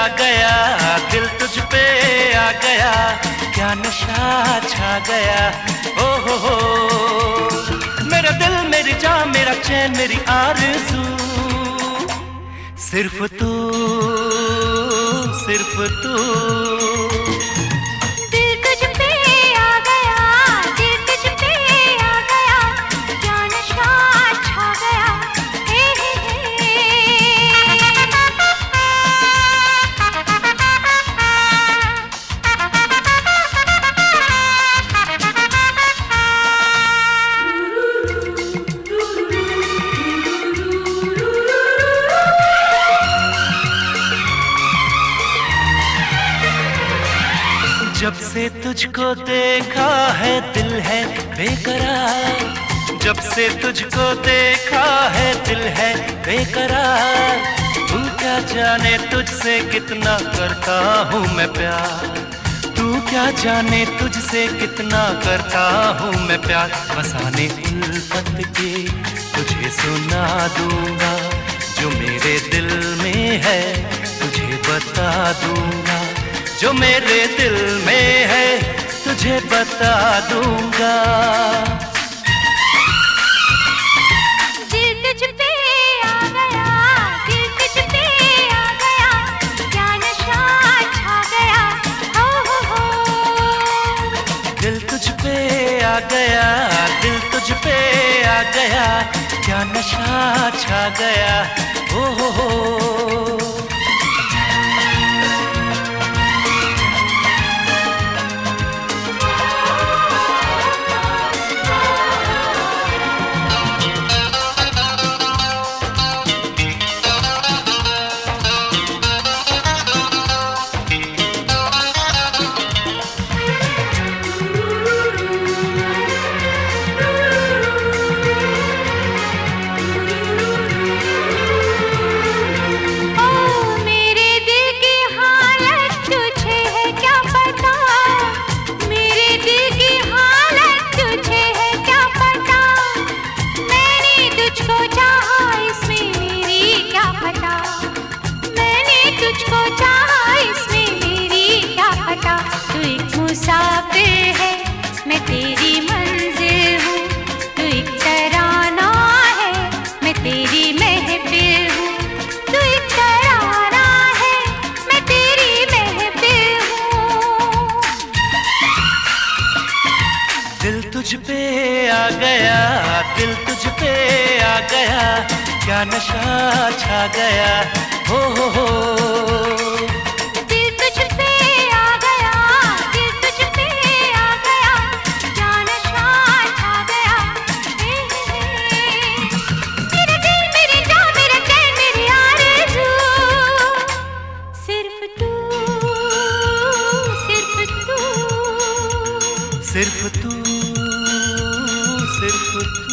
आ गया, दिल तुझ पे आ गया, क्या नशा छा गया? ओ हो हो, मेरा दिल, मेरी जान, मेरा चैन, मेरी आरज़ू। सिर्फ़ तू सिर्फ़ तू। जब से तुझको देखा है दिल है बेकरार। जब से तुझको देखा है दिल है बेकरार। तू क्या जाने तुझसे कितना करता हूँ मैं प्यार। तू क्या जाने तुझसे कितना करता हूँ मैं प्यार। बसाने उल्फत के तुझे सुना दूँगा। जो मेरे दिल में है तुझे बता दूँगा। जो मेरे दिल में तुझे बता दूँगा। दिल तुझ पे आ गया दिल तुझ पे आ गया क्या नशा छा गया हो हो हो। गया दिल तुझ पे आ गया क्या नशा छा गया हो हो हो। सिर्फ़ तू सिर्फ़ तू